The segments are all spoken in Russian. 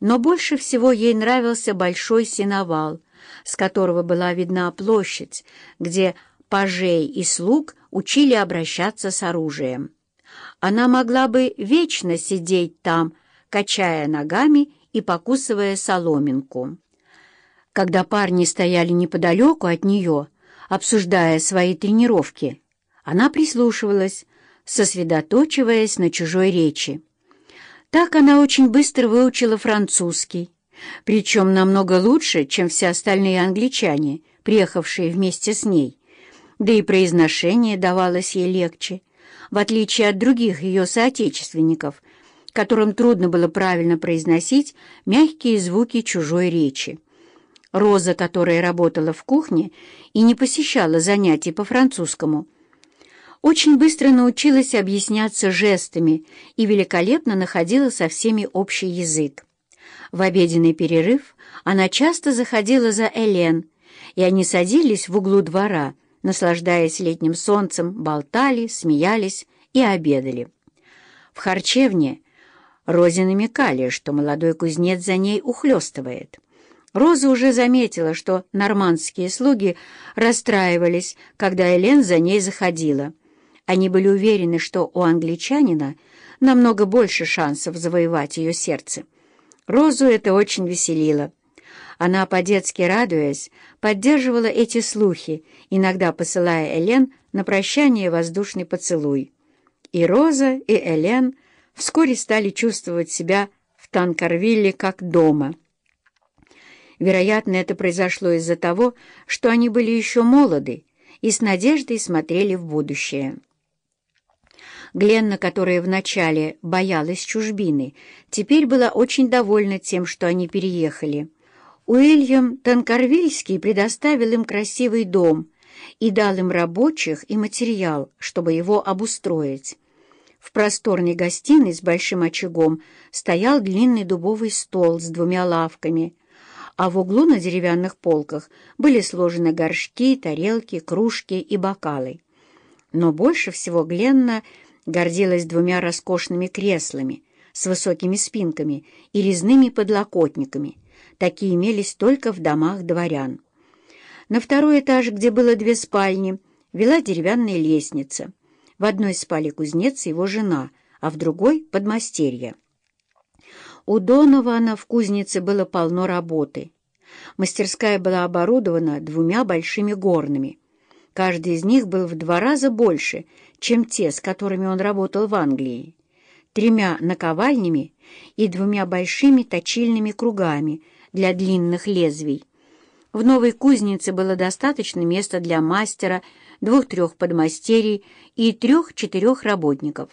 Но больше всего ей нравился большой сеновал, с которого была видна площадь, где пажей и слуг учили обращаться с оружием. Она могла бы вечно сидеть там, качая ногами и покусывая соломинку. Когда парни стояли неподалеку от нее, обсуждая свои тренировки, она прислушивалась, сосредоточиваясь на чужой речи. Так она очень быстро выучила французский, причем намного лучше, чем все остальные англичане, приехавшие вместе с ней. Да и произношение давалось ей легче, в отличие от других ее соотечественников, которым трудно было правильно произносить мягкие звуки чужой речи. Роза, которая работала в кухне и не посещала занятий по французскому, очень быстро научилась объясняться жестами и великолепно находила со всеми общий язык. В обеденный перерыв она часто заходила за Элен, и они садились в углу двора, наслаждаясь летним солнцем, болтали, смеялись и обедали. В харчевне Розе намекали, что молодой кузнец за ней ухлёстывает. Роза уже заметила, что нормандские слуги расстраивались, когда Элен за ней заходила. Они были уверены, что у англичанина намного больше шансов завоевать ее сердце. Розу это очень веселило. Она, по-детски радуясь, поддерживала эти слухи, иногда посылая Элен на прощание воздушный поцелуй. И Роза, и Элен вскоре стали чувствовать себя в Танкарвилле как дома. Вероятно, это произошло из-за того, что они были еще молоды и с надеждой смотрели в будущее. Гленна, которая вначале боялась чужбины, теперь была очень довольна тем, что они переехали. Уильям Танкарвильский предоставил им красивый дом и дал им рабочих и материал, чтобы его обустроить. В просторной гостиной с большим очагом стоял длинный дубовый стол с двумя лавками, а в углу на деревянных полках были сложены горшки, тарелки, кружки и бокалы. Но больше всего Гленна гордилась двумя роскошными креслами с высокими спинками и резными подлокотниками. Такие имелись только в домах дворян. На второй этаж, где было две спальни, вела деревянная лестница. В одной спали кузнец и его жена, а в другой — подмастерье. У Донована в кузнице было полно работы. Мастерская была оборудована двумя большими горными. Каждый из них был в два раза больше, чем те, с которыми он работал в Англии. Тремя наковальнями и двумя большими точильными кругами для длинных лезвий. В новой кузнице было достаточно места для мастера, двух-трех подмастерий и трех-четырех работников.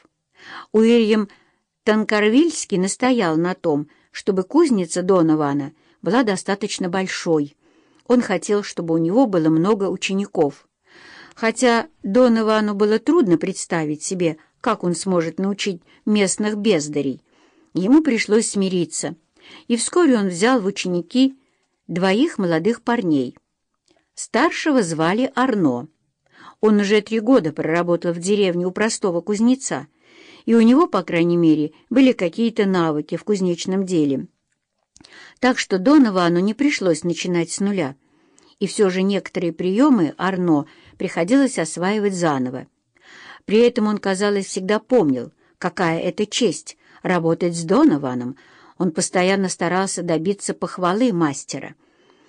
Уильям Танкарвильский настоял на том, чтобы кузница Донована была достаточно большой. Он хотел, чтобы у него было много учеников. Хотя Доновану было трудно представить себе, как он сможет научить местных бездарей. Ему пришлось смириться, и вскоре он взял в ученики двоих молодых парней. Старшего звали Арно. Он уже три года проработал в деревне у простого кузнеца, и у него, по крайней мере, были какие-то навыки в кузнечном деле. Так что Доновану не пришлось начинать с нуля, и все же некоторые приемы Арно — приходилось осваивать заново. При этом он, казалось, всегда помнил, какая это честь работать с Донованом. Он постоянно старался добиться похвалы мастера —